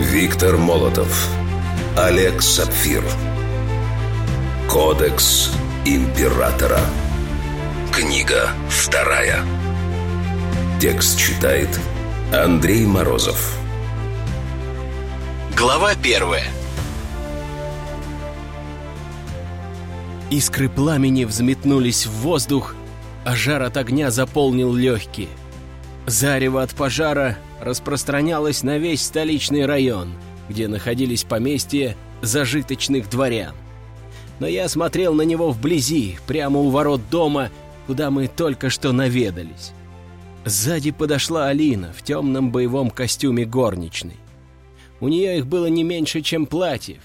Виктор Молотов. Олег Сапфир. Кодекс императора. Книга вторая. Текст читает Андрей Морозов. Глава первая. Искры пламени взметнулись в воздух, а жар от огня заполнил легкие. Зарево от пожара распространялось на весь столичный район, где находились поместья зажиточных дворян. Но я смотрел на него вблизи, прямо у ворот дома, куда мы только что наведались. Сзади подошла Алина в темном боевом костюме горничной. У нее их было не меньше, чем платьев.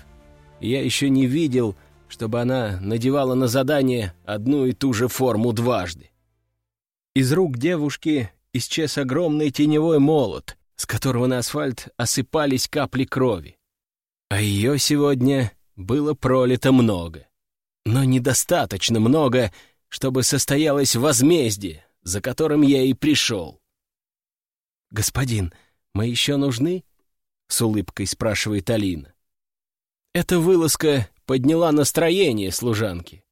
Я еще не видел, чтобы она надевала на задание одну и ту же форму дважды. Из рук девушки исчез огромный теневой молот, с которого на асфальт осыпались капли крови. А ее сегодня было пролито много. Но недостаточно много, чтобы состоялось возмездие, за которым я и пришел. «Господин, мы еще нужны?» — с улыбкой спрашивает Алина. Эта вылазка подняла настроение служанки.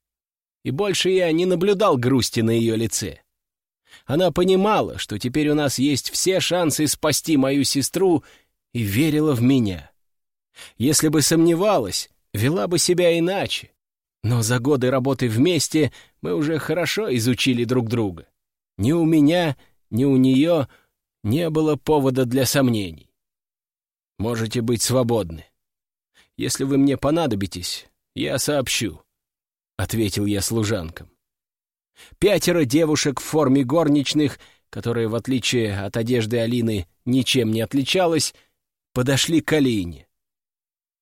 И больше я не наблюдал грусти на ее лице. Она понимала, что теперь у нас есть все шансы спасти мою сестру, и верила в меня. Если бы сомневалась, вела бы себя иначе. Но за годы работы вместе мы уже хорошо изучили друг друга. Ни у меня, ни у нее не было повода для сомнений. Можете быть свободны. Если вы мне понадобитесь, я сообщу», — ответил я служанкам. Пятеро девушек в форме горничных, которые, в отличие от одежды Алины, ничем не отличалась, подошли к Алине.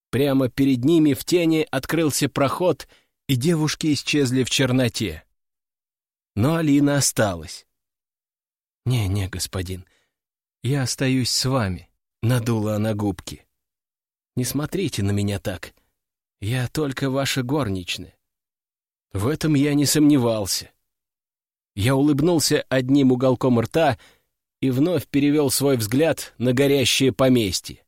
Прямо перед ними в тени открылся проход, и девушки исчезли в черноте. Но Алина осталась. «Не-не, господин, я остаюсь с вами», — надула она губки. «Не смотрите на меня так. Я только ваша горничная». В этом я не сомневался. Я улыбнулся одним уголком рта и вновь перевел свой взгляд на горящее поместье.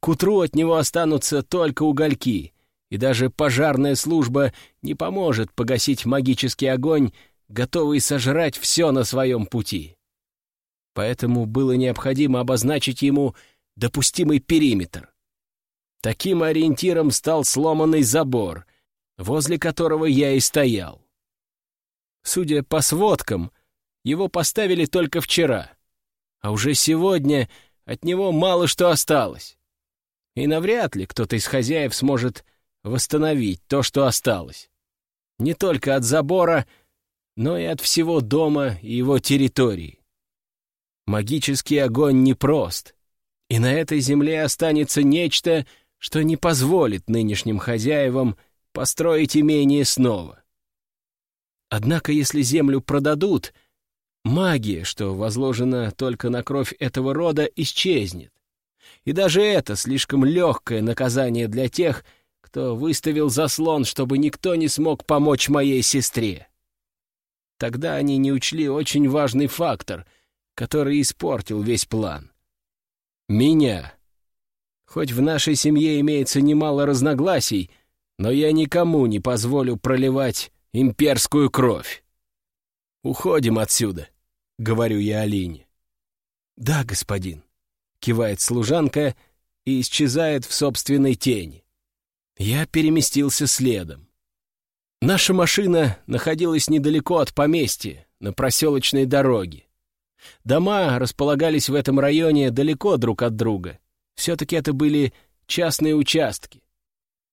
К утру от него останутся только угольки, и даже пожарная служба не поможет погасить магический огонь, готовый сожрать все на своем пути. Поэтому было необходимо обозначить ему допустимый периметр. Таким ориентиром стал сломанный забор, возле которого я и стоял. Судя по сводкам, его поставили только вчера, а уже сегодня от него мало что осталось. И навряд ли кто-то из хозяев сможет восстановить то, что осталось. Не только от забора, но и от всего дома и его территории. Магический огонь непрост, и на этой земле останется нечто, что не позволит нынешним хозяевам построить имение снова. Однако, если землю продадут, магия, что возложена только на кровь этого рода, исчезнет. И даже это слишком легкое наказание для тех, кто выставил заслон, чтобы никто не смог помочь моей сестре. Тогда они не учли очень важный фактор — который испортил весь план. Меня. Хоть в нашей семье имеется немало разногласий, но я никому не позволю проливать имперскую кровь. «Уходим отсюда», — говорю я Алине. «Да, господин», — кивает служанка и исчезает в собственной тени. Я переместился следом. Наша машина находилась недалеко от поместья, на проселочной дороге. Дома располагались в этом районе далеко друг от друга. Все-таки это были частные участки.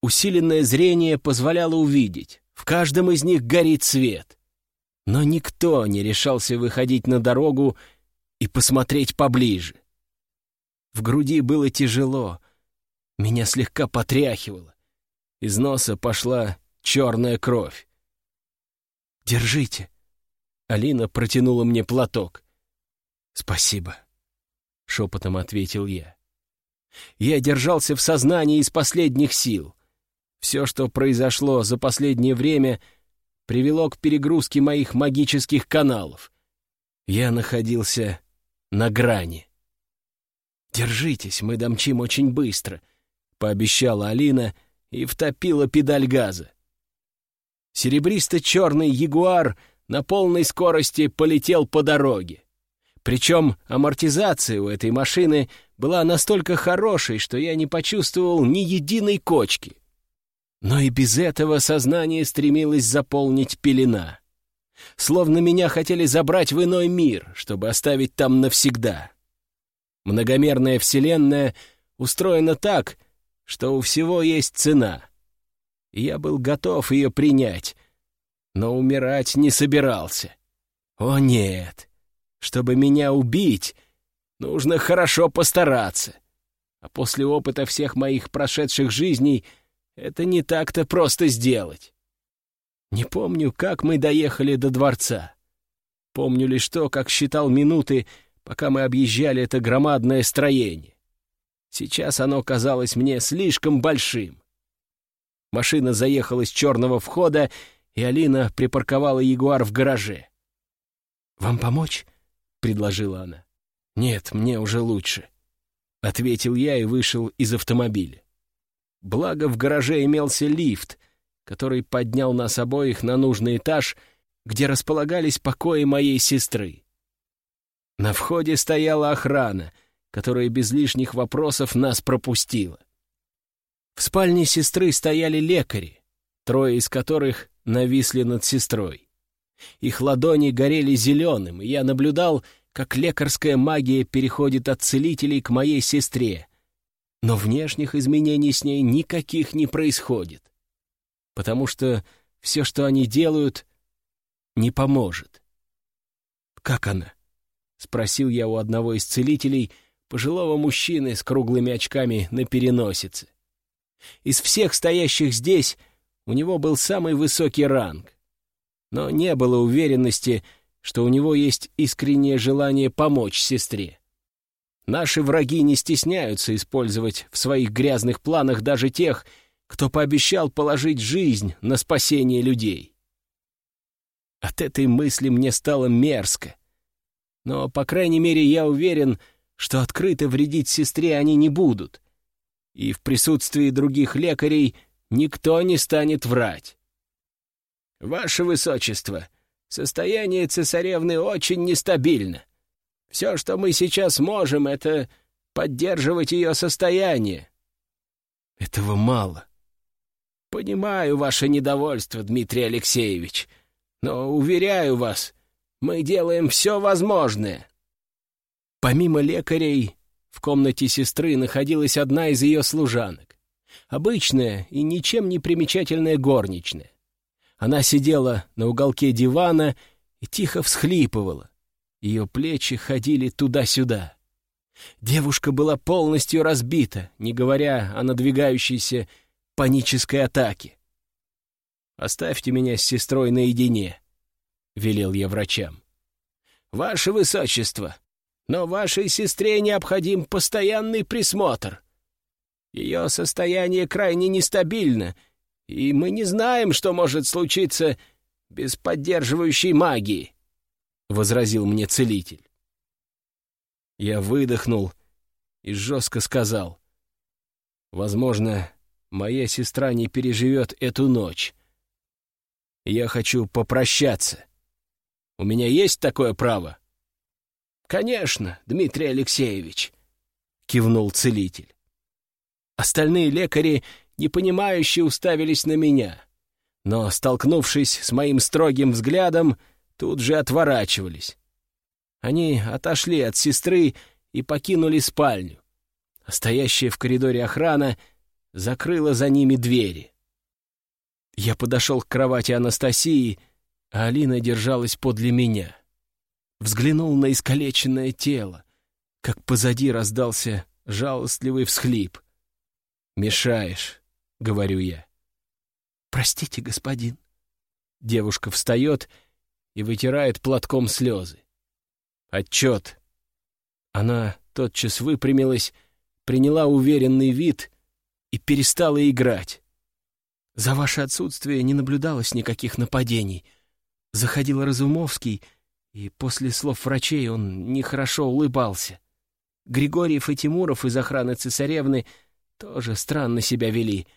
Усиленное зрение позволяло увидеть. В каждом из них горит свет. Но никто не решался выходить на дорогу и посмотреть поближе. В груди было тяжело. Меня слегка потряхивало. Из носа пошла черная кровь. «Держите». Алина протянула мне платок. «Спасибо», — шепотом ответил я. Я держался в сознании из последних сил. Все, что произошло за последнее время, привело к перегрузке моих магических каналов. Я находился на грани. «Держитесь, мы домчим очень быстро», — пообещала Алина и втопила педаль газа. Серебристо-черный ягуар на полной скорости полетел по дороге. Причем амортизация у этой машины была настолько хорошей, что я не почувствовал ни единой кочки. Но и без этого сознание стремилось заполнить пелена. Словно меня хотели забрать в иной мир, чтобы оставить там навсегда. Многомерная вселенная устроена так, что у всего есть цена. Я был готов ее принять, но умирать не собирался. О нет! Чтобы меня убить, нужно хорошо постараться. А после опыта всех моих прошедших жизней это не так-то просто сделать. Не помню, как мы доехали до дворца. Помню лишь то, как считал минуты, пока мы объезжали это громадное строение. Сейчас оно казалось мне слишком большим. Машина заехала с черного входа, и Алина припарковала Ягуар в гараже. «Вам помочь?» — предложила она. «Нет, мне уже лучше», — ответил я и вышел из автомобиля. Благо в гараже имелся лифт — который поднял нас обоих на нужный этаж, где располагались покои моей сестры. На входе стояла охрана, которая без лишних вопросов нас пропустила. В спальне сестры стояли лекари, трое из которых нависли над сестрой. Их ладони горели зеленым, и я наблюдал, как лекарская магия переходит от целителей к моей сестре, но внешних изменений с ней никаких не происходит потому что все, что они делают, не поможет. «Как она?» — спросил я у одного из целителей, пожилого мужчины с круглыми очками на переносице. Из всех стоящих здесь у него был самый высокий ранг, но не было уверенности, что у него есть искреннее желание помочь сестре. Наши враги не стесняются использовать в своих грязных планах даже тех, кто пообещал положить жизнь на спасение людей. От этой мысли мне стало мерзко. Но, по крайней мере, я уверен, что открыто вредить сестре они не будут. И в присутствии других лекарей никто не станет врать. «Ваше Высочество, состояние цесаревны очень нестабильно. Все, что мы сейчас можем, — это поддерживать ее состояние». «Этого мало. Понимаю ваше недовольство, Дмитрий Алексеевич, но, уверяю вас, мы делаем все возможное. Помимо лекарей, в комнате сестры находилась одна из ее служанок. Обычная и ничем не примечательная горничная. Она сидела на уголке дивана и тихо всхлипывала. Ее плечи ходили туда-сюда. Девушка была полностью разбита, не говоря о надвигающейся панической атаки. «Оставьте меня с сестрой наедине», — велел я врачам. «Ваше Высочество, но вашей сестре необходим постоянный присмотр. Ее состояние крайне нестабильно, и мы не знаем, что может случиться без поддерживающей магии», — возразил мне целитель. Я выдохнул и жестко сказал. «Возможно, моя сестра не переживет эту ночь. Я хочу попрощаться. У меня есть такое право?» «Конечно, Дмитрий Алексеевич», — кивнул целитель. Остальные лекари, непонимающе, уставились на меня, но, столкнувшись с моим строгим взглядом, тут же отворачивались. Они отошли от сестры и покинули спальню. А стоящая в коридоре охрана — закрыла за ними двери. Я подошел к кровати Анастасии, а Алина держалась подле меня. Взглянул на искалеченное тело, как позади раздался жалостливый всхлип. «Мешаешь», — говорю я. «Простите, господин». Девушка встает и вытирает платком слезы. «Отчет». Она тотчас выпрямилась, приняла уверенный вид и перестала играть. За ваше отсутствие не наблюдалось никаких нападений. Заходил Разумовский, и после слов врачей он нехорошо улыбался. Григорьев и Тимуров из охраны цесаревны тоже странно себя вели.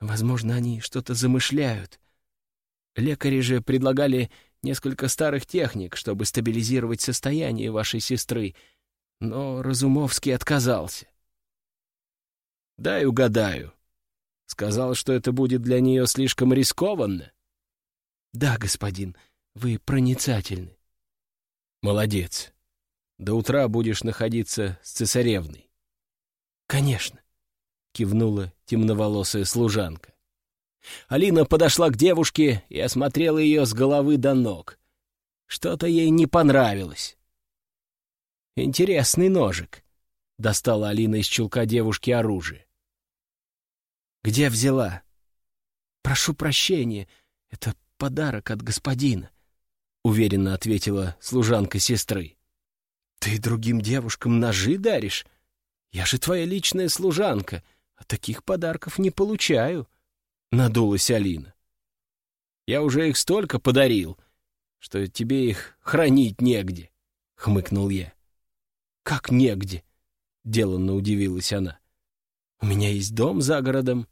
Возможно, они что-то замышляют. Лекари же предлагали несколько старых техник, чтобы стабилизировать состояние вашей сестры, но Разумовский отказался. «Дай угадаю», Сказал, что это будет для нее слишком рискованно? Да, господин, вы проницательны. Молодец. До утра будешь находиться с цесаревной. Конечно, кивнула темноволосая служанка. Алина подошла к девушке и осмотрела ее с головы до ног. Что-то ей не понравилось. «Интересный ножик», — достала Алина из чулка девушки оружие. Где взяла? Прошу прощения, это подарок от господина, уверенно ответила служанка сестры. Ты другим девушкам ножи даришь? Я же твоя личная служанка, а таких подарков не получаю, надулась Алина. Я уже их столько подарил, что тебе их хранить негде, хмыкнул я. Как негде? Деланно удивилась она. У меня есть дом за городом,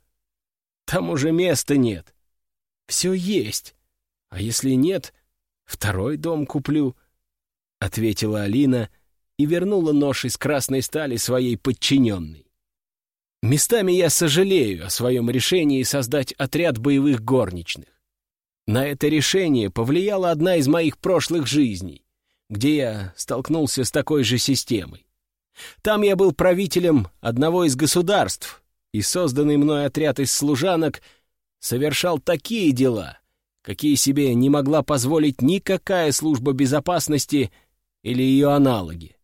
там уже места нет. Все есть. А если нет, второй дом куплю, — ответила Алина и вернула нож из красной стали своей подчиненной. Местами я сожалею о своем решении создать отряд боевых горничных. На это решение повлияла одна из моих прошлых жизней, где я столкнулся с такой же системой. Там я был правителем одного из государств, и созданный мной отряд из служанок совершал такие дела, какие себе не могла позволить никакая служба безопасности или ее аналоги.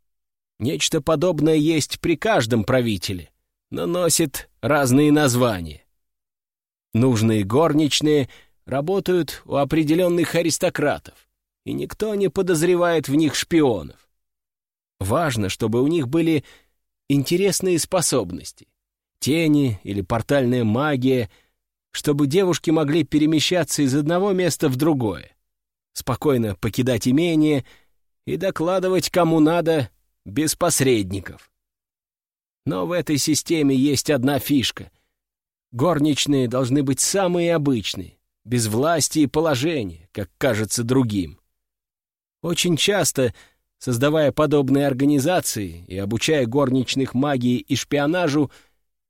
Нечто подобное есть при каждом правителе, но носит разные названия. Нужные горничные работают у определенных аристократов, и никто не подозревает в них шпионов. Важно, чтобы у них были интересные способности тени или портальная магия, чтобы девушки могли перемещаться из одного места в другое, спокойно покидать имение и докладывать кому надо без посредников. Но в этой системе есть одна фишка. Горничные должны быть самые обычные, без власти и положения, как кажется другим. Очень часто, создавая подобные организации и обучая горничных магии и шпионажу,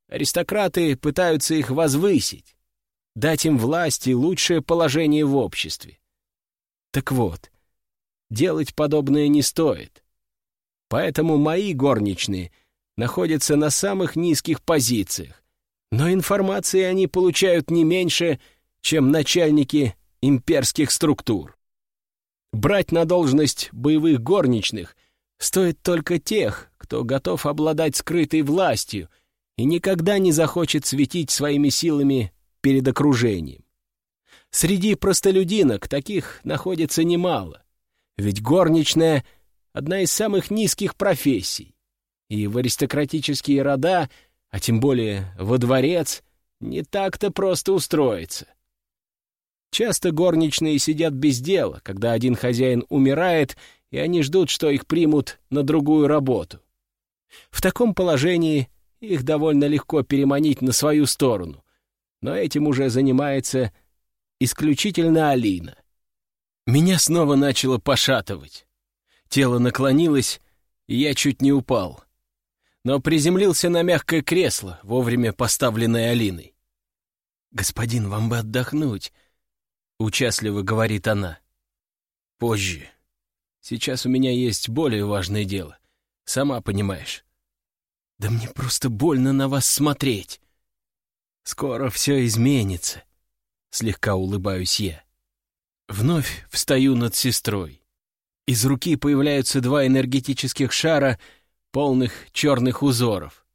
Аристократы пытаются их возвысить, дать им власть и лучшее положение в обществе. Так вот, делать подобное не стоит. Поэтому мои горничные находятся на самых низких позициях, но информации они получают не меньше, чем начальники имперских структур. Брать на должность боевых горничных стоит только тех, кто готов обладать скрытой властью — и никогда не захочет светить своими силами перед окружением. Среди простолюдинок таких находится немало, ведь горничная — одна из самых низких профессий, и в аристократические рода, а тем более во дворец, не так-то просто устроиться. Часто горничные сидят без дела, когда один хозяин умирает, и они ждут, что их примут на другую работу. В таком положении их довольно легко переманить на свою сторону. Но этим уже занимается исключительно Алина. Меня снова начало пошатывать. Тело наклонилось, и я чуть не упал. Но приземлился на мягкое кресло, вовремя поставленное Алиной. «Господин, вам бы отдохнуть», — участливо говорит она. «Позже. Сейчас у меня есть более важное дело. Сама понимаешь. Да мне просто больно на вас смотреть. Скоро все изменится. Слегка улыбаюсь я. Вновь встаю над сестрой. Из руки появляются два энергетических шара, полных черных узоров.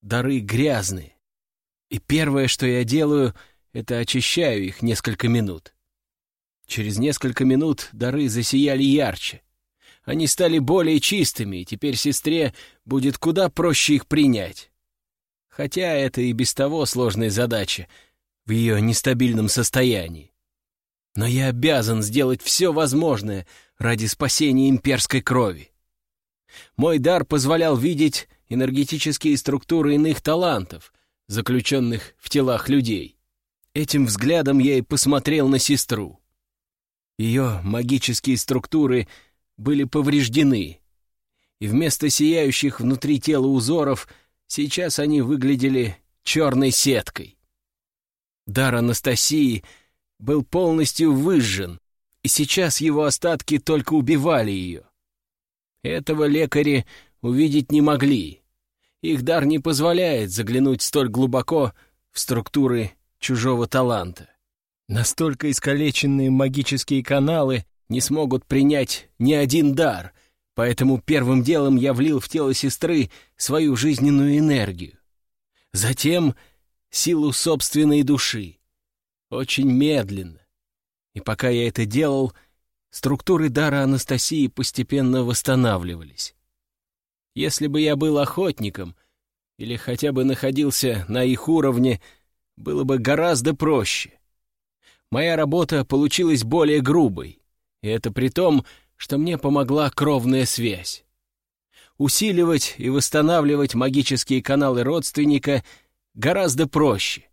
Дары грязные. И первое, что я делаю, это очищаю их несколько минут. Через несколько минут дары засияли ярче. Они стали более чистыми, и теперь сестре будет куда проще их принять. Хотя это и без того сложная задача в ее нестабильном состоянии. Но я обязан сделать все возможное ради спасения имперской крови. Мой дар позволял видеть энергетические структуры иных талантов, заключенных в телах людей. Этим взглядом я и посмотрел на сестру. Ее магические структуры были повреждены, и вместо сияющих внутри тела узоров сейчас они выглядели черной сеткой. Дар Анастасии был полностью выжжен, и сейчас его остатки только убивали ее. Этого лекари увидеть не могли. Их дар не позволяет заглянуть столь глубоко в структуры чужого таланта. Настолько искалеченные магические каналы не смогут принять ни один дар, поэтому первым делом я влил в тело сестры свою жизненную энергию. Затем силу собственной души. Очень медленно. И пока я это делал, структуры дара Анастасии постепенно восстанавливались. Если бы я был охотником или хотя бы находился на их уровне, было бы гораздо проще. Моя работа получилась более грубой, и это при том, что мне помогла кровная связь. Усиливать и восстанавливать магические каналы родственника гораздо проще.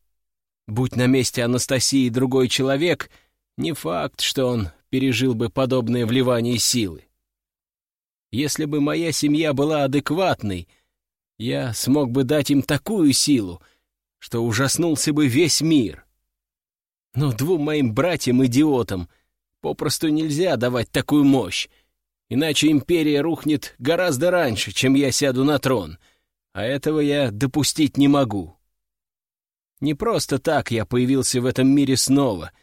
Будь на месте Анастасии другой человек, не факт, что он пережил бы подобное вливание силы. Если бы моя семья была адекватной, я смог бы дать им такую силу, что ужаснулся бы весь мир. Но двум моим братьям-идиотам попросту нельзя давать такую мощь, иначе империя рухнет гораздо раньше, чем я сяду на трон, а этого я допустить не могу. Не просто так я появился в этом мире снова,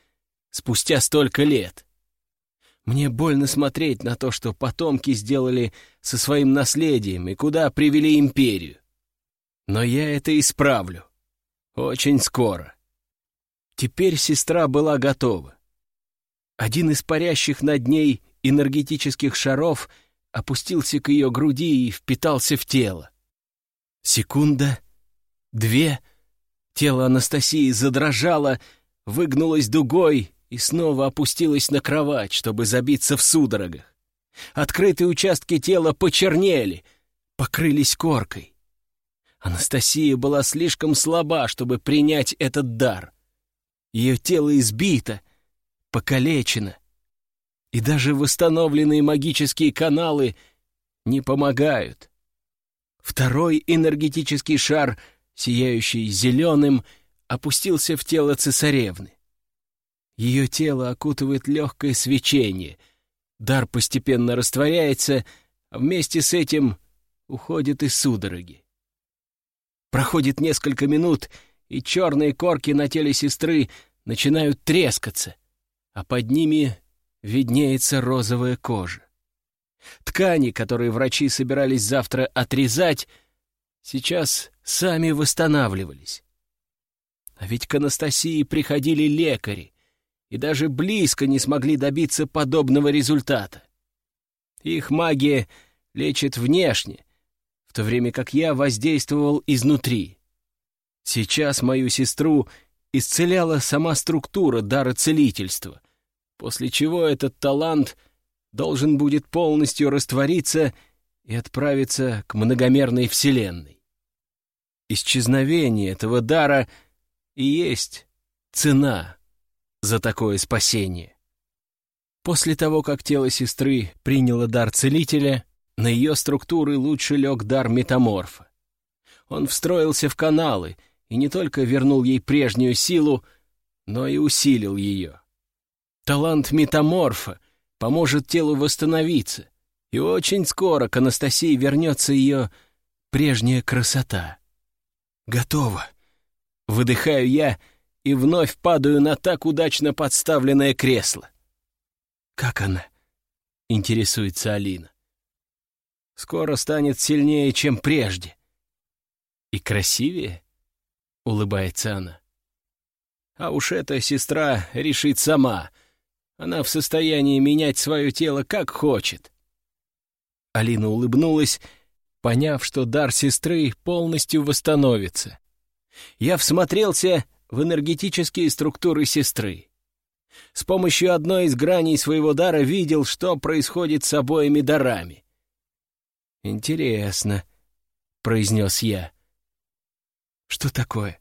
спустя столько лет. Мне больно смотреть на то, что потомки сделали со своим наследием и куда привели империю. Но я это исправлю. Очень скоро. Теперь сестра была готова. Один из парящих над ней энергетических шаров опустился к ее груди и впитался в тело. Секунда, две — Тело Анастасии задрожало, выгнулось дугой и снова опустилось на кровать, чтобы забиться в судорогах. Открытые участки тела почернели, покрылись коркой. Анастасия была слишком слаба, чтобы принять этот дар. Ее тело избито, покалечено, и даже восстановленные магические каналы не помогают. Второй энергетический шар сияющий зеленым, опустился в тело цесаревны. Ее тело окутывает легкое свечение, дар постепенно растворяется, а вместе с этим уходит и судороги. Проходит несколько минут, и черные корки на теле сестры начинают трескаться, а под ними виднеется розовая кожа. Ткани, которые врачи собирались завтра отрезать, сейчас сами восстанавливались. А ведь к Анастасии приходили лекари и даже близко не смогли добиться подобного результата. Их магия лечит внешне, в то время как я воздействовал изнутри. Сейчас мою сестру исцеляла сама структура дара целительства, после чего этот талант должен будет полностью раствориться и отправиться к многомерной вселенной. Исчезновение этого дара и есть цена за такое спасение. После того, как тело сестры приняло дар целителя, на ее структуры лучше лег дар метаморфа. Он встроился в каналы и не только вернул ей прежнюю силу, но и усилил ее. Талант метаморфа поможет телу восстановиться, и очень скоро к Анастасии вернется ее прежняя красота. Готово. Выдыхаю я и вновь падаю на так удачно подставленное кресло. «Как она?» — интересуется Алина. «Скоро станет сильнее, чем прежде». «И красивее?» — улыбается она. «А уж эта сестра решит сама. Она в состоянии менять свое тело как хочет». Алина улыбнулась поняв, что дар сестры полностью восстановится. Я всмотрелся в энергетические структуры сестры. С помощью одной из граней своего дара видел, что происходит с обоими дарами. «Интересно», — произнес я. «Что такое?»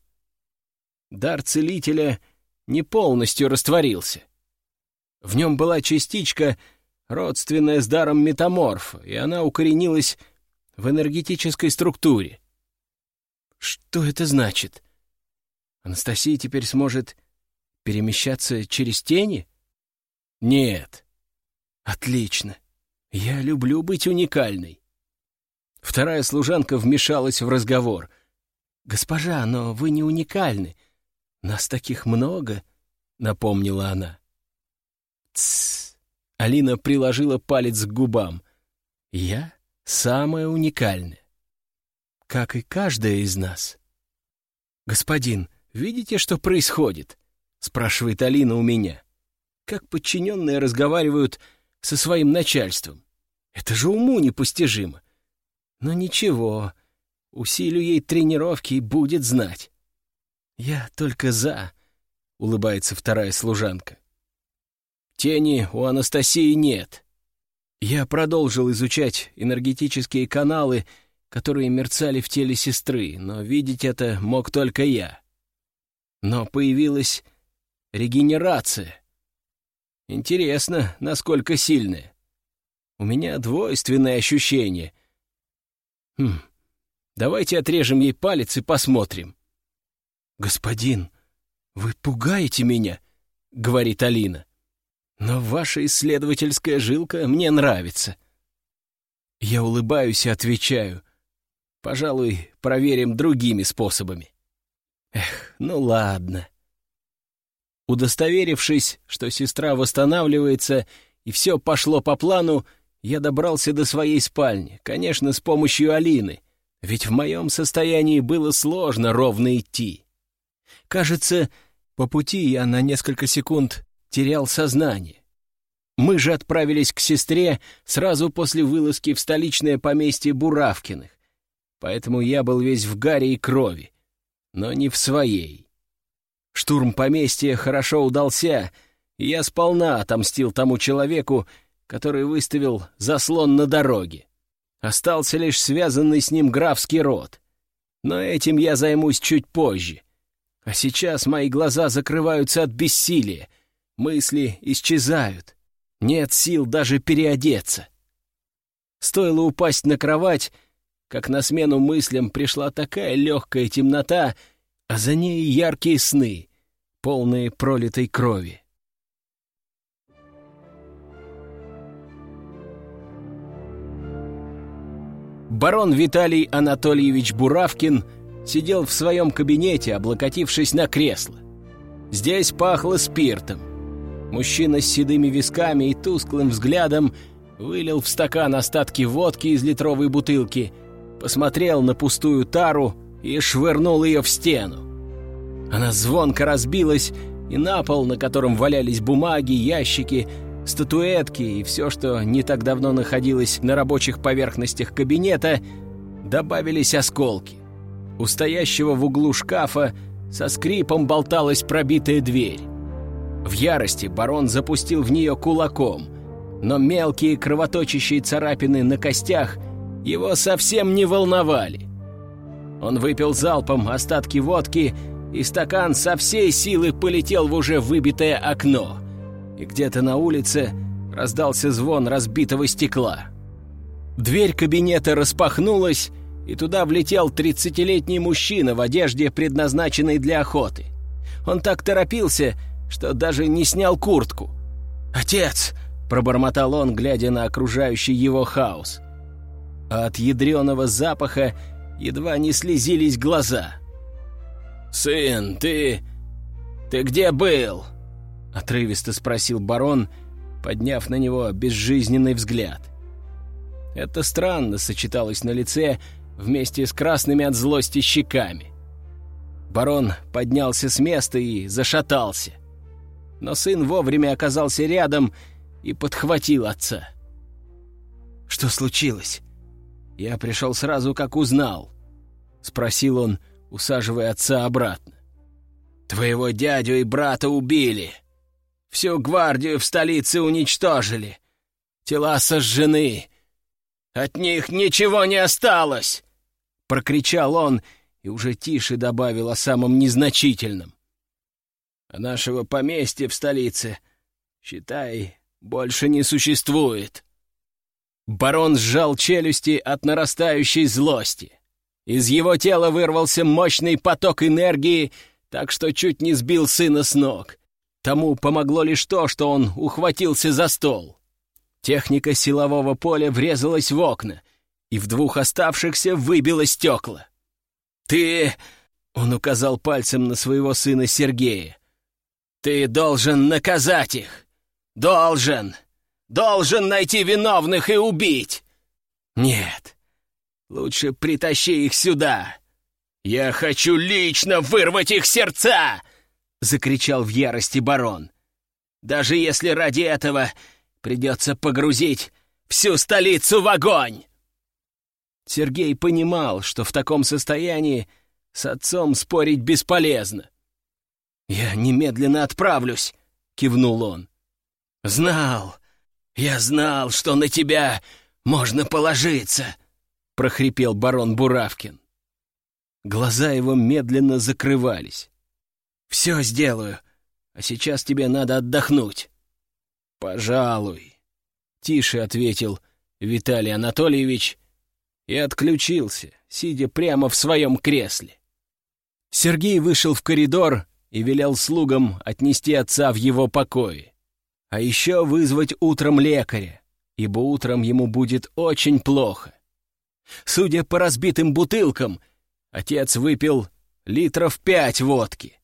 Дар целителя не полностью растворился. В нем была частичка, родственная с даром метаморфа, и она укоренилась в энергетической структуре. Что это значит? Анастасия теперь сможет перемещаться через тени? Нет. Отлично. Я люблю быть уникальной. Вторая служанка вмешалась в разговор. «Госпожа, но вы не уникальны. Нас таких много», — напомнила она. «Тссс!» — Алина приложила палец к губам. «Я самая уникальная, как и каждая из нас». «Господин, видите, что происходит?» — спрашивает Алина у меня. «Как подчиненные разговаривают со своим начальством? Это же уму непостижимо. Но ничего, усилю ей тренировки и будет знать». «Я только за», — улыбается вторая служанка. Тени у Анастасии нет. Я продолжил изучать энергетические каналы, которые мерцали в теле сестры, но видеть это мог только я. Но появилась регенерация. Интересно, насколько сильная. У меня двойственное ощущение. Хм, давайте отрежем ей палец и посмотрим. «Господин, вы пугаете меня», — говорит Алина. Но ваша исследовательская жилка мне нравится. Я улыбаюсь и отвечаю. Пожалуй, проверим другими способами. Эх, ну ладно. Удостоверившись, что сестра восстанавливается и все пошло по плану, я добрался до своей спальни, конечно, с помощью Алины, ведь в моем состоянии было сложно ровно идти. Кажется, по пути я на несколько секунд терял сознание. Мы же отправились к сестре сразу после вылазки в столичное поместье Буравкиных, поэтому я был весь в гаре и крови, но не в своей. Штурм поместья хорошо удался, и я сполна отомстил тому человеку, который выставил заслон на дороге. Остался лишь связанный с ним графский род. Но этим я займусь чуть позже. А сейчас мои глаза закрываются от бессилия — Мысли исчезают. Нет сил даже переодеться. Стоило упасть на кровать, как на смену мыслям пришла такая легкая темнота, а за ней яркие сны, полные пролитой крови. Барон Виталий Анатольевич Буравкин сидел в своем кабинете, облокотившись на кресло. Здесь пахло спиртом. Мужчина с седыми висками и тусклым взглядом вылил в стакан остатки водки из литровой бутылки, посмотрел на пустую тару и швырнул ее в стену. Она звонко разбилась, и на пол, на котором валялись бумаги, ящики, статуэтки и все, что не так давно находилось на рабочих поверхностях кабинета, добавились осколки. У стоящего в углу шкафа со скрипом болталась пробитая дверь. В ярости барон запустил в нее кулаком, но мелкие кровоточащие царапины на костях его совсем не волновали. Он выпил залпом остатки водки, и стакан со всей силы полетел в уже выбитое окно. И где-то на улице раздался звон разбитого стекла. Дверь кабинета распахнулась, и туда влетел тридцатилетний мужчина в одежде, предназначенной для охоты. Он так торопился, что даже не снял куртку. «Отец!» — пробормотал он, глядя на окружающий его хаос. А от ядреного запаха едва не слезились глаза. «Сын, ты... ты где был?» — отрывисто спросил барон, подняв на него безжизненный взгляд. Это странно сочеталось на лице вместе с красными от злости щеками. Барон поднялся с места и зашатался но сын вовремя оказался рядом и подхватил отца. «Что случилось?» «Я пришел сразу, как узнал», — спросил он, усаживая отца обратно. «Твоего дядю и брата убили. Всю гвардию в столице уничтожили. Тела сожжены. От них ничего не осталось!» Прокричал он и уже тише добавил о самом незначительном. «А нашего поместья в столице, считай, больше не существует». Барон сжал челюсти от нарастающей злости. Из его тела вырвался мощный поток энергии, так что чуть не сбил сына с ног. Тому помогло лишь то, что он ухватился за стол. Техника силового поля врезалась в окна, и в двух оставшихся выбило стекла. «Ты...» — он указал пальцем на своего сына Сергея. «Ты должен наказать их! Должен! Должен найти виновных и убить! Нет, лучше притащи их сюда! Я хочу лично вырвать их сердца!» — закричал в ярости барон. «Даже если ради этого придется погрузить всю столицу в огонь!» Сергей понимал, что в таком состоянии с отцом спорить бесполезно. «Я немедленно отправлюсь», — кивнул он. «Знал, я знал, что на тебя можно положиться», — прохрипел барон Буравкин. Глаза его медленно закрывались. «Все сделаю, а сейчас тебе надо отдохнуть». «Пожалуй», — тише ответил Виталий Анатольевич и отключился, сидя прямо в своем кресле. Сергей вышел в коридор и велел слугам отнести отца в его покое. А еще вызвать утром лекаря, ибо утром ему будет очень плохо. Судя по разбитым бутылкам, отец выпил литров пять водки.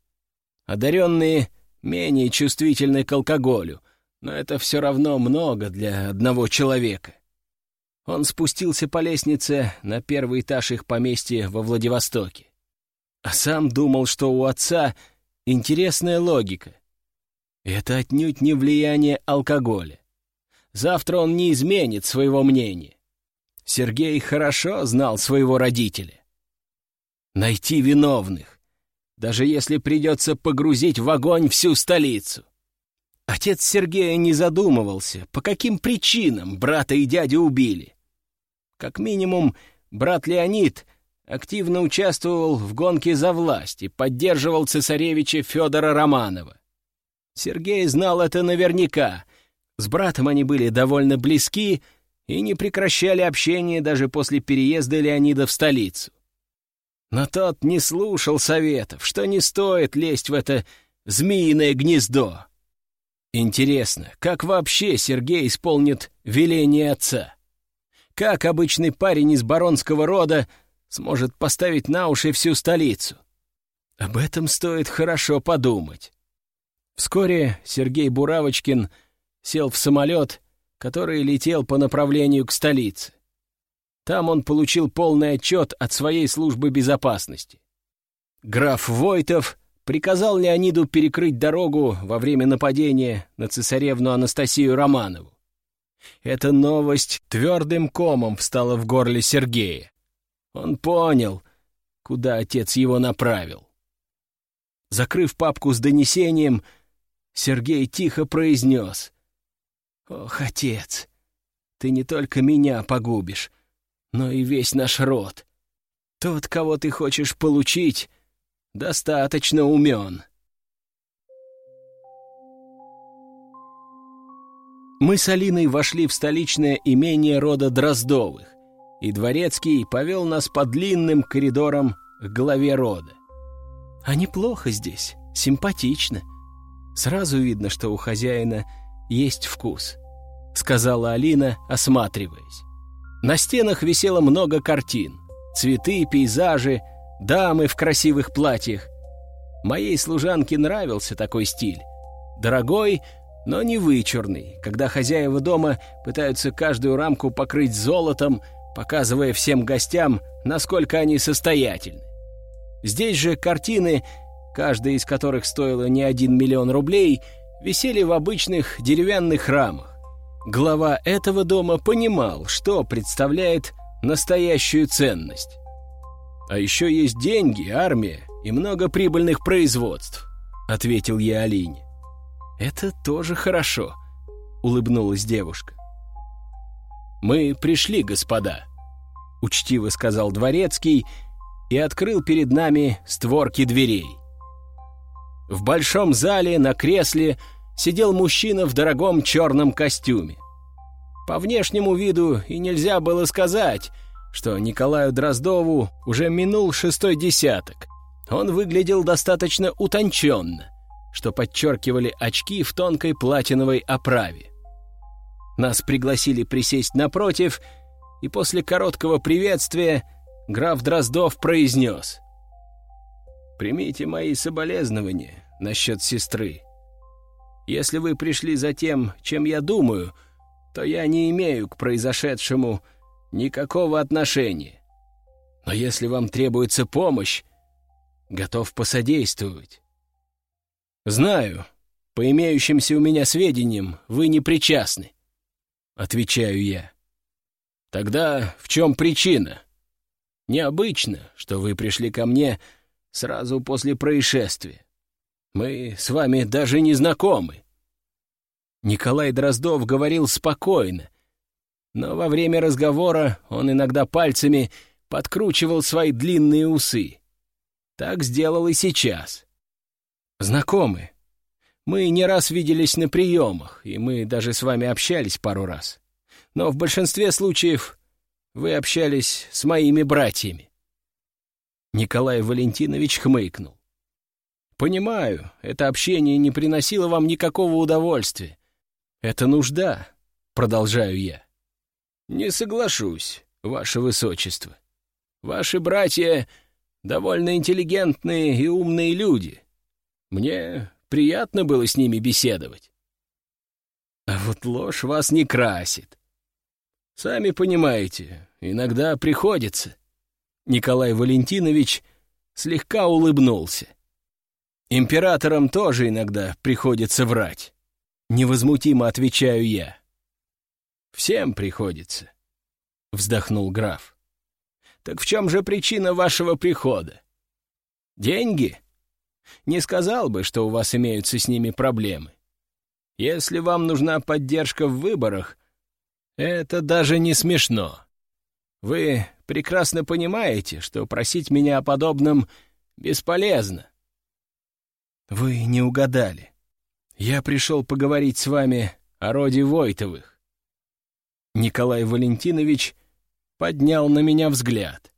Одаренные менее чувствительны к алкоголю, но это все равно много для одного человека. Он спустился по лестнице на первый этаж их поместья во Владивостоке. А сам думал, что у отца интересная логика. Это отнюдь не влияние алкоголя. Завтра он не изменит своего мнения. Сергей хорошо знал своего родителя. Найти виновных, даже если придется погрузить в огонь всю столицу. Отец Сергея не задумывался, по каким причинам брата и дядю убили. Как минимум, брат Леонид активно участвовал в гонке за власть и поддерживал цесаревича Федора Романова. Сергей знал это наверняка. С братом они были довольно близки и не прекращали общение даже после переезда Леонида в столицу. Но тот не слушал советов, что не стоит лезть в это змеиное гнездо. Интересно, как вообще Сергей исполнит веление отца? Как обычный парень из баронского рода сможет поставить на уши всю столицу? Об этом стоит хорошо подумать. Вскоре Сергей Буравочкин сел в самолет, который летел по направлению к столице. Там он получил полный отчет от своей службы безопасности. Граф Войтов приказал Леониду перекрыть дорогу во время нападения на цесаревну Анастасию Романову. Эта новость твердым комом встала в горле Сергея. Он понял, куда отец его направил. Закрыв папку с донесением, Сергей тихо произнес. «Ох, отец, ты не только меня погубишь, но и весь наш род. Тот, кого ты хочешь получить, достаточно умен». Мы с Алиной вошли в столичное имение рода Дроздовых, и Дворецкий повел нас по длинным коридорам к главе рода. А неплохо здесь, симпатично. Сразу видно, что у хозяина есть вкус, сказала Алина, осматриваясь. На стенах висело много картин. Цветы, пейзажи, дамы в красивых платьях. Моей служанке нравился такой стиль. Дорогой, но не вычурный, когда хозяева дома пытаются каждую рамку покрыть золотом, показывая всем гостям, насколько они состоятельны. Здесь же картины, каждая из которых стоила не один миллион рублей, висели в обычных деревянных рамах. Глава этого дома понимал, что представляет настоящую ценность. «А еще есть деньги, армия и много прибыльных производств», — ответил я Алине. «Это тоже хорошо», — улыбнулась девушка. «Мы пришли, господа», — учтиво сказал дворецкий и открыл перед нами створки дверей. В большом зале на кресле сидел мужчина в дорогом черном костюме. По внешнему виду и нельзя было сказать, что Николаю Дроздову уже минул шестой десяток. Он выглядел достаточно утонченно, что подчеркивали очки в тонкой платиновой оправе. Нас пригласили присесть напротив, и после короткого приветствия граф Дроздов произнес. «Примите мои соболезнования насчет сестры. Если вы пришли за тем, чем я думаю, то я не имею к произошедшему никакого отношения. Но если вам требуется помощь, готов посодействовать. Знаю, по имеющимся у меня сведениям, вы не причастны. Отвечаю я. Тогда в чем причина? Необычно, что вы пришли ко мне сразу после происшествия. Мы с вами даже не знакомы. Николай Дроздов говорил спокойно, но во время разговора он иногда пальцами подкручивал свои длинные усы. Так сделал и сейчас. Знакомы. Мы не раз виделись на приемах, и мы даже с вами общались пару раз. Но в большинстве случаев вы общались с моими братьями. Николай Валентинович хмыкнул. «Понимаю, это общение не приносило вам никакого удовольствия. Это нужда», — продолжаю я. «Не соглашусь, ваше высочество. Ваши братья довольно интеллигентные и умные люди. Мне приятно было с ними беседовать. А вот ложь вас не красит. Сами понимаете, иногда приходится. Николай Валентинович слегка улыбнулся. Императорам тоже иногда приходится врать. Невозмутимо отвечаю я. Всем приходится, вздохнул граф. Так в чем же причина вашего прихода? Деньги? Не сказал бы, что у вас имеются с ними проблемы. Если вам нужна поддержка в выборах, это даже не смешно. Вы прекрасно понимаете, что просить меня о подобном бесполезно. Вы не угадали. Я пришел поговорить с вами о роде Войтовых. Николай Валентинович поднял на меня взгляд.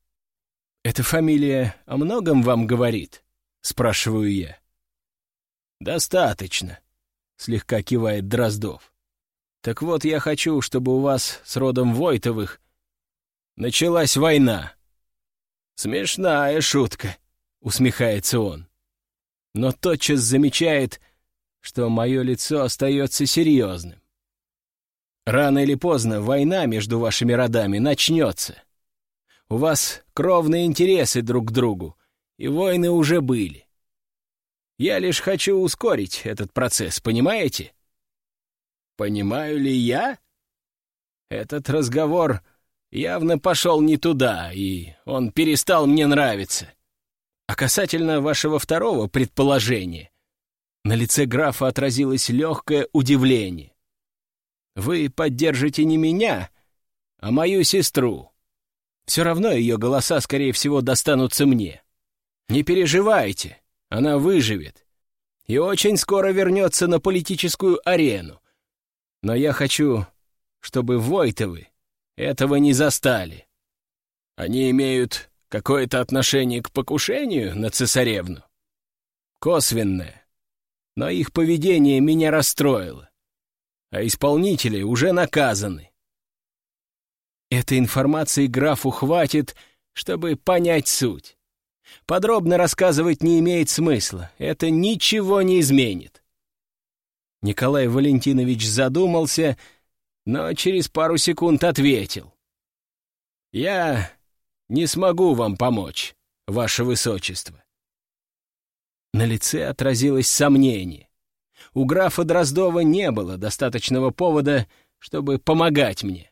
«Эта фамилия о многом вам говорит?» — спрашиваю я. «Достаточно», — слегка кивает Дроздов. «Так вот, я хочу, чтобы у вас с родом Войтовых началась война». «Смешная шутка», — усмехается он. Но тотчас замечает, что мое лицо остается серьезным. Рано или поздно война между вашими родами начнется. У вас кровные интересы друг к другу, и войны уже были. Я лишь хочу ускорить этот процесс, понимаете? Понимаю ли я? Этот разговор явно пошел не туда, и он перестал мне нравиться. А касательно вашего второго предположения, на лице графа отразилось легкое удивление. Вы поддержите не меня, а мою сестру. Все равно ее голоса, скорее всего, достанутся мне. Не переживайте, она выживет. И очень скоро вернется на политическую арену. Но я хочу, чтобы Войтовы этого не застали. Они имеют какое-то отношение к покушению на цесаревну? Косвенное. Но их поведение меня расстроило. А исполнители уже наказаны. Этой информации графу хватит, чтобы понять суть. Подробно рассказывать не имеет смысла, это ничего не изменит. Николай Валентинович задумался, но через пару секунд ответил. «Я не смогу вам помочь, ваше высочество». На лице отразилось сомнение. У графа Дроздова не было достаточного повода, чтобы помогать мне.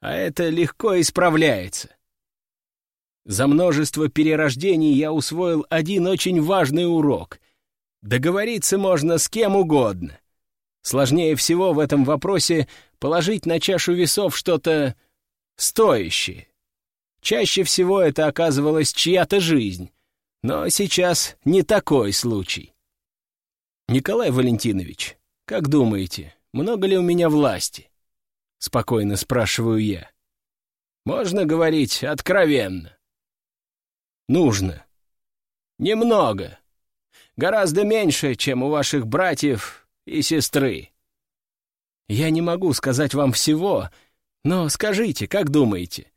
А это легко исправляется. За множество перерождений я усвоил один очень важный урок. Договориться можно с кем угодно. Сложнее всего в этом вопросе положить на чашу весов что-то стоящее. Чаще всего это оказывалась чья-то жизнь, но сейчас не такой случай. Николай Валентинович, как думаете, много ли у меня власти? Спокойно спрашиваю я. Можно говорить откровенно. Нужно. Немного. Гораздо меньше, чем у ваших братьев и сестры. Я не могу сказать вам всего, но скажите, как думаете,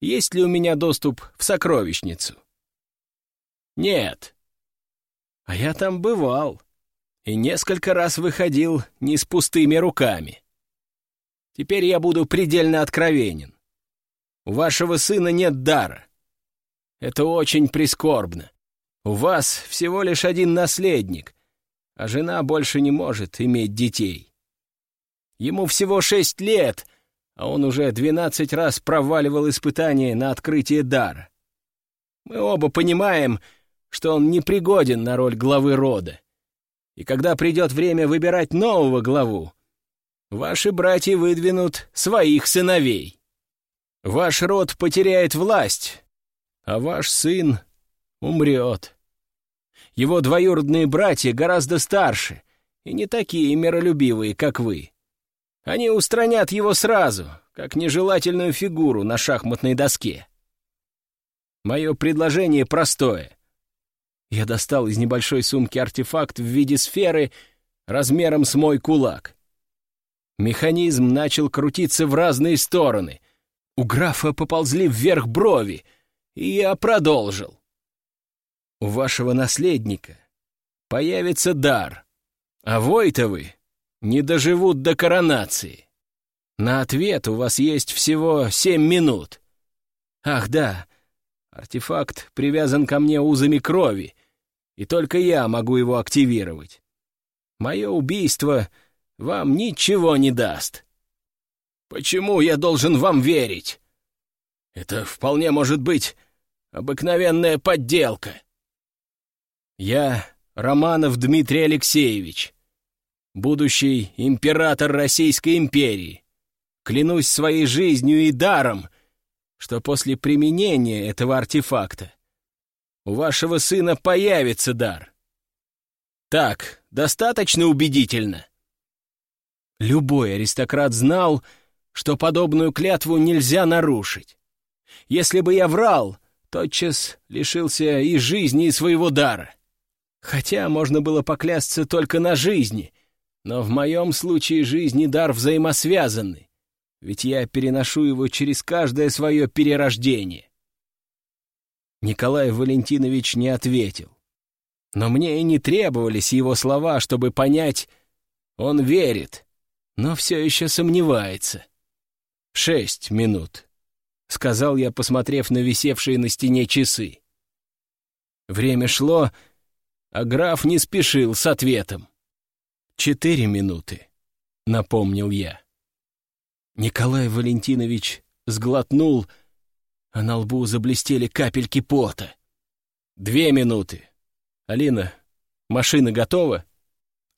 есть ли у меня доступ в сокровищницу? Нет. А я там бывал и несколько раз выходил не с пустыми руками. Теперь я буду предельно откровенен. У вашего сына нет дара. Это очень прискорбно. У вас всего лишь один наследник, а жена больше не может иметь детей. Ему всего шесть лет, а он уже двенадцать раз проваливал испытания на открытие дара. Мы оба понимаем, что он непригоден на роль главы рода. И когда придет время выбирать нового главу, ваши братья выдвинут своих сыновей. Ваш род потеряет власть, а ваш сын умрет. Его двоюродные братья гораздо старше и не такие миролюбивые, как вы. Они устранят его сразу, как нежелательную фигуру на шахматной доске. Мое предложение простое. Я достал из небольшой сумки артефакт в виде сферы размером с мой кулак. Механизм начал крутиться в разные стороны. У графа поползли вверх брови, и я продолжил. У вашего наследника появится дар, а Войтовы не доживут до коронации. На ответ у вас есть всего семь минут. Ах да, артефакт привязан ко мне узами крови, и только я могу его активировать. Мое убийство вам ничего не даст. Почему я должен вам верить? Это вполне может быть обыкновенная подделка. Я Романов Дмитрий Алексеевич, будущий император Российской империи. Клянусь своей жизнью и даром, что после применения этого артефакта у вашего сына появится дар. Так, достаточно убедительно. Любой аристократ знал, что подобную клятву нельзя нарушить. Если бы я врал, тотчас лишился и жизни, и своего дара. Хотя можно было поклясться только на жизни, но в моем случае жизнь и дар взаимосвязаны, ведь я переношу его через каждое свое перерождение. Николай Валентинович не ответил. Но мне и не требовались его слова, чтобы понять, он верит, но все еще сомневается. «Шесть минут», — сказал я, посмотрев на висевшие на стене часы. Время шло, а граф не спешил с ответом. «Четыре минуты», — напомнил я. Николай Валентинович сглотнул, — а на лбу заблестели капельки пота. «Две минуты. Алина, машина готова?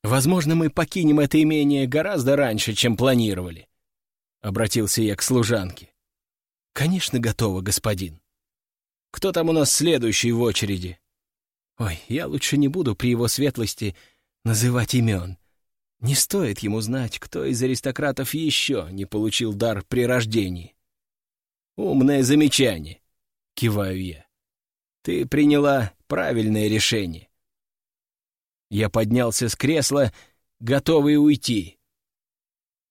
Возможно, мы покинем это имение гораздо раньше, чем планировали», — обратился я к служанке. «Конечно, готова, господин. Кто там у нас следующий в очереди?» «Ой, я лучше не буду при его светлости называть имен. Не стоит ему знать, кто из аристократов еще не получил дар при рождении. «Умное замечание», — киваю я. «Ты приняла правильное решение». Я поднялся с кресла, готовый уйти.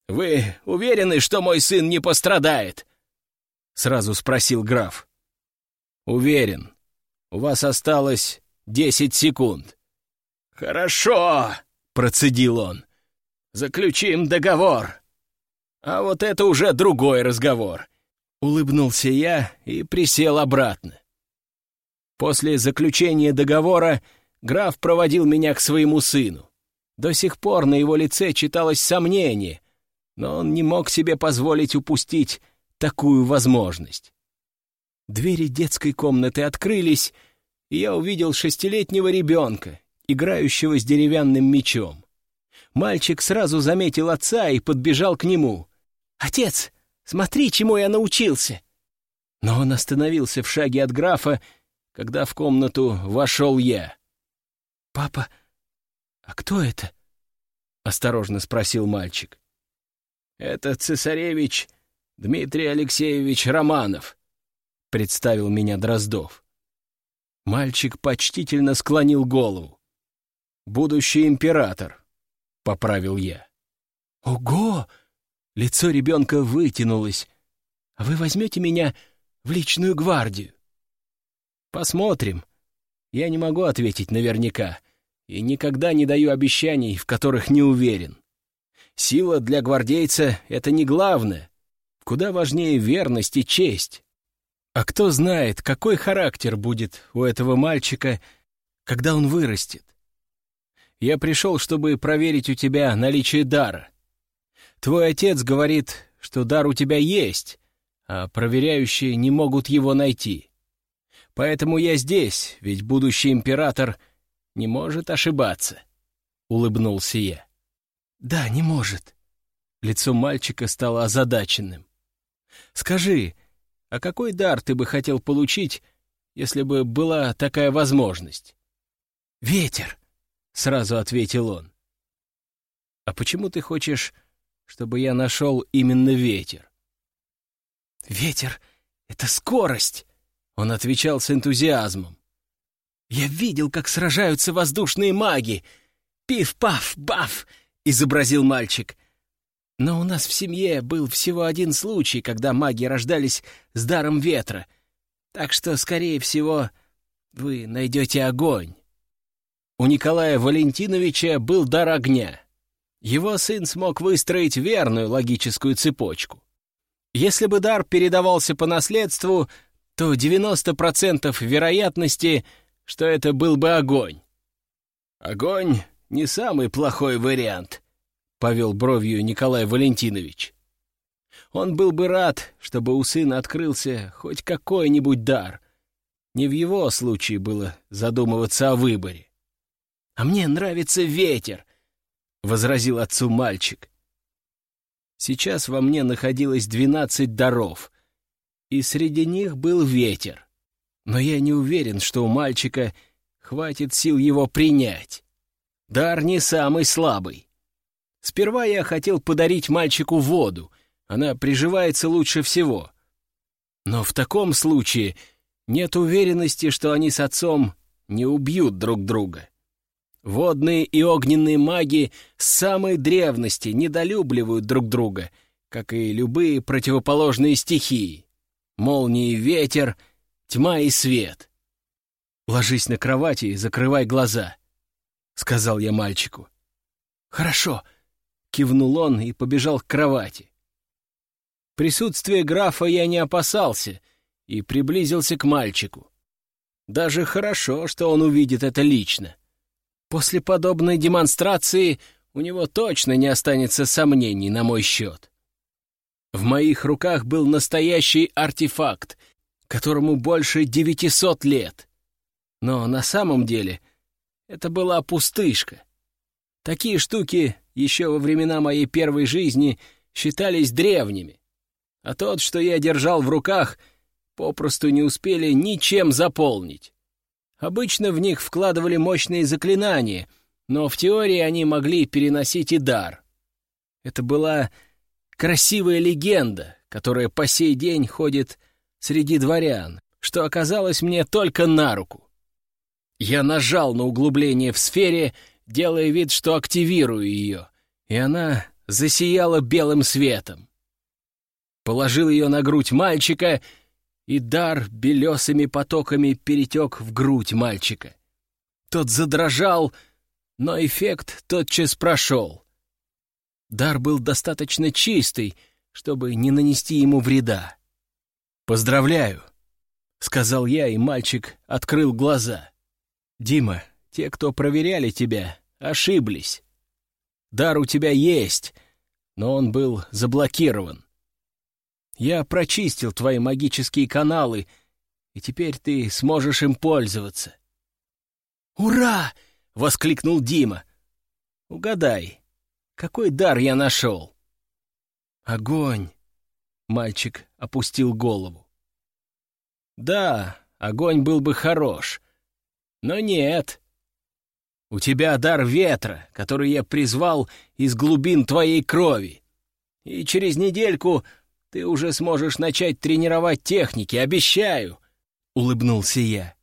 «Вы уверены, что мой сын не пострадает?» — сразу спросил граф. «Уверен. У вас осталось десять секунд». «Хорошо», — процедил он. «Заключим договор. А вот это уже другой разговор. Улыбнулся я и присел обратно. После заключения договора граф проводил меня к своему сыну. До сих пор на его лице читалось сомнение, но он не мог себе позволить упустить такую возможность. Двери детской комнаты открылись, я увидел шестилетнего ребенка, играющего с деревянным мечом. Мальчик сразу заметил отца и подбежал к нему. «Отец, смотри, чему я научился!» Но он остановился в шаге от графа, когда в комнату вошел я. «Папа, а кто это?» — осторожно спросил мальчик. «Это цесаревич Дмитрий Алексеевич Романов», — представил меня Дроздов. Мальчик почтительно склонил голову. «Будущий император», — поправил я. «Ого!» — лицо ребенка вытянулось. «А вы возьмете меня в личную гвардию?» «Посмотрим. Я не могу ответить наверняка и никогда не даю обещаний, в которых не уверен. Сила для гвардейца — это не главное. Куда важнее верность и честь. А кто знает, какой характер будет у этого мальчика, когда он вырастет. Я пришел, чтобы проверить у тебя наличие дара. Твой отец говорит, что дар у тебя есть, а проверяющие не могут его найти. Поэтому я здесь, ведь будущий император не может ошибаться», — улыбнулся я. «Да, не может». Лицо мальчика стало озадаченным. «Скажи, а какой дар ты бы хотел получить, если бы была такая возможность?» «Ветер», — сразу ответил он. «А почему ты хочешь, чтобы я нашел именно ветер?» «Ветер — это скорость!» — он отвечал с энтузиазмом. «Я видел, как сражаются воздушные маги! Пиф-паф-баф!» — изобразил мальчик. «Но у нас в семье был всего один случай, когда маги рождались с даром ветра, так что, скорее всего, вы найдете огонь». У Николая Валентиновича был дар огня. Его сын смог выстроить верную логическую цепочку. Если бы дар передавался по наследству, то 90% вероятности, что это был бы огонь. Огонь — не самый плохой вариант, — повел бровью Николай Валентинович. Он был бы рад, чтобы у сына открылся хоть какой-нибудь дар. Не в его случае было задумываться о выборе. «А мне нравится ветер», — возразил отцу мальчик. Сейчас во мне находилось двенадцать даров, и среди них был ветер. Но я не уверен, что у мальчика хватит сил его принять. Дар не самый слабый. Сперва я хотел подарить мальчику воду, она приживается лучше всего. Но в таком случае нет уверенности, что они с отцом не убьют друг друга. Водные и огненные маги с самой древности недолюбливают друг друга, как и любые противоположные стихии. Молнии и ветер, тьма и свет. «Ложись на кровати и закрывай глаза», — сказал я мальчику. «Хорошо», — кивнул он и побежал к кровати. Присутствие графа я не опасался и приблизился к мальчику. Даже хорошо, что он увидит это лично. После подобной демонстрации у него точно не останется сомнений на мой счет. В моих руках был настоящий артефакт, которому больше 900 лет. Но на самом деле это была пустышка. Такие штуки еще во времена моей первой жизни считались древними, а тот, что я держал в руках, попросту не успели ничем заполнить. Обычно в них вкладывали мощные заклинания, но в теории они могли переносить и дар. Это была красивая легенда, которая по сей день ходит среди дворян, что оказалось мне только на руку. Я нажал на углубление в сфере, делая вид, что активирую ее, и она засияла белым светом. Положил ее на грудь мальчика — и дар белесыми потоками перетек в грудь мальчика. Тот задрожал, но эффект тотчас прошел. Дар был достаточно чистый, чтобы не нанести ему вреда. «Поздравляю», — сказал я, и мальчик открыл глаза. «Дима, те, кто проверяли тебя, ошиблись. Дар у тебя есть, но он был заблокирован. Я прочистил твои магические каналы, и теперь ты сможешь им пользоваться». «Ура!» — воскликнул Дима. «Угадай, Какой дар я нашел? Огонь. Мальчик опустил голову. Да, огонь был бы хорош. Но нет. У тебя дар ветра, который я призвал из глубин твоей крови. И через недельку ты уже сможешь начать тренировать техники, обещаю, — улыбнулся я.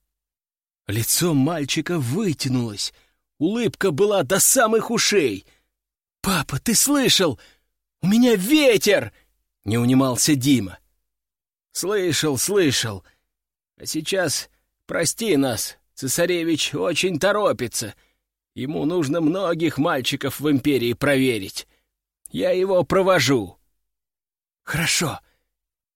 Лицо мальчика вытянулось, улыбка была до самых ушей. «Папа, ты слышал? У меня ветер!» — не унимался Дима. «Слышал, слышал. А сейчас прости нас, цесаревич очень торопится. Ему нужно многих мальчиков в империи проверить. Я его провожу». «Хорошо».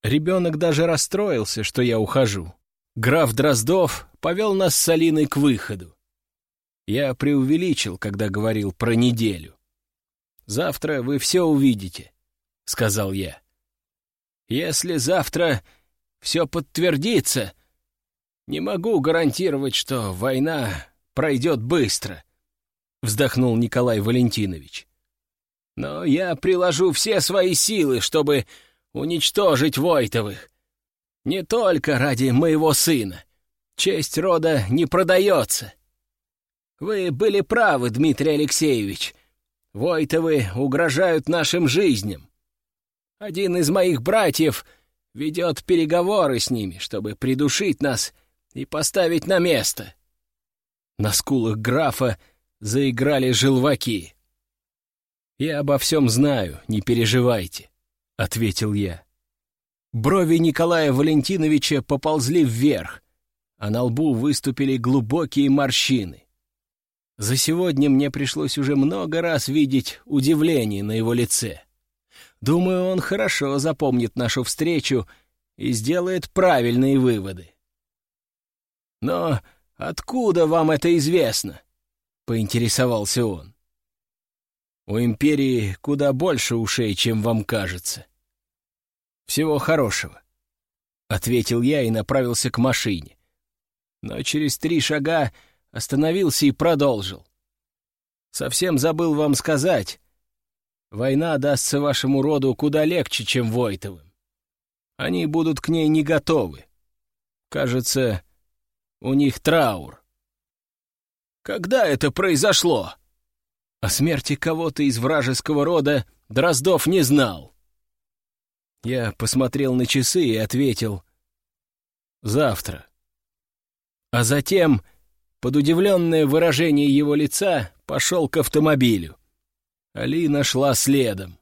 Ребенок даже расстроился, что я ухожу. Граф Дроздов повел нас с Алиной к выходу. Я преувеличил, когда говорил про неделю. «Завтра вы все увидите», — сказал я. «Если завтра все подтвердится, не могу гарантировать, что война пройдет быстро», — вздохнул Николай Валентинович. «Но я приложу все свои силы, чтобы уничтожить Войтовых. Не только ради моего сына. Честь рода не продается». Вы были правы, Дмитрий Алексеевич. Войтовы угрожают нашим жизням. Один из моих братьев ведет переговоры с ними, чтобы придушить нас и поставить на место. На скулах графа заиграли желваки. «Я обо всем знаю, не переживайте», — ответил я. Брови Николая Валентиновича поползли вверх, а на лбу выступили глубокие морщины. За сегодня мне пришлось уже много раз видеть удивление на его лице. Думаю, он хорошо запомнит нашу встречу и сделает правильные выводы. «Но откуда вам это известно?» — поинтересовался он. «У империи куда больше ушей, чем вам кажется». «Всего хорошего», — ответил я и направился к машине. Но через три шага остановился и продолжил. «Совсем забыл вам сказать. Война дастся вашему роду куда легче, чем Войтовым. Они будут к ней не готовы. Кажется, у них траур». «Когда это произошло?» О смерти кого-то из вражеского рода Дроздов не знал. Я посмотрел на часы и ответил «Завтра». А затем под удивленное выражение его лица пошел к автомобилю. Алина шла следом.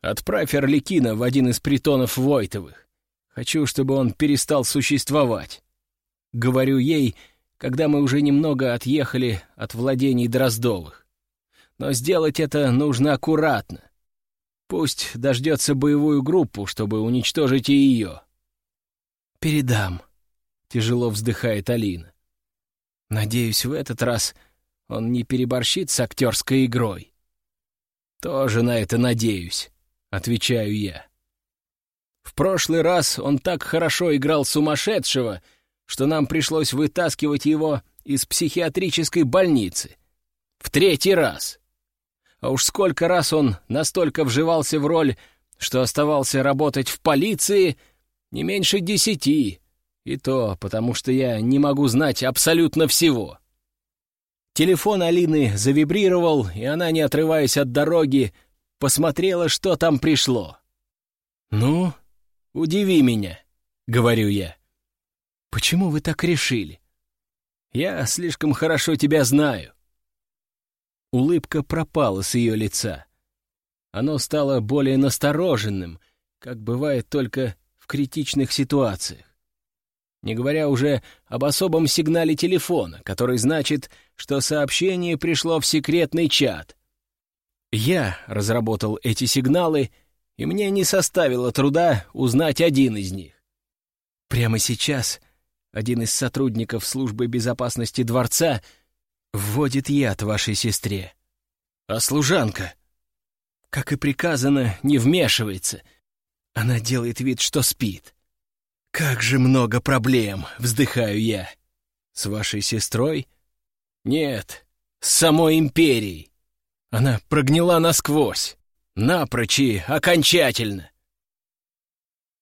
«Отправь Орликина в один из притонов Войтовых. Хочу, чтобы он перестал существовать». Говорю ей, когда мы уже немного отъехали от владений Дроздовых. Но сделать это нужно аккуратно. Пусть дождется боевую группу, чтобы уничтожить и ее. «Передам», — тяжело вздыхает Алина. Надеюсь, в этот раз он не переборщит с актерской игрой. «Тоже на это надеюсь», — отвечаю я. В прошлый раз он так хорошо играл сумасшедшего, что нам пришлось вытаскивать его из психиатрической больницы. В третий раз. А уж сколько раз он настолько вживался в роль, что оставался работать в полиции, не меньше десяти. И то потому, что я не могу знать абсолютно всего. Телефон Алины завибрировал, и она, не отрываясь от дороги, посмотрела, что там пришло. «Ну, удиви меня», — говорю я. «Почему вы так решили? Я слишком хорошо тебя знаю». Улыбка пропала с ее лица. Оно стало более настороженным, как бывает только в критичных ситуациях не говоря уже об особом сигнале телефона, который значит, что сообщение пришло в секретный чат. Я разработал эти сигналы, и мне не составило труда узнать один из них. Прямо сейчас один из сотрудников службы безопасности дворца вводит яд вашей сестре. А служанка, как и приказано, не вмешивается. Она делает вид, что спит. «Как же много проблем!» — вздыхаю я. «С вашей сестрой?» «Нет, с самой империей!» Она прогнила насквозь, напрочь и окончательно.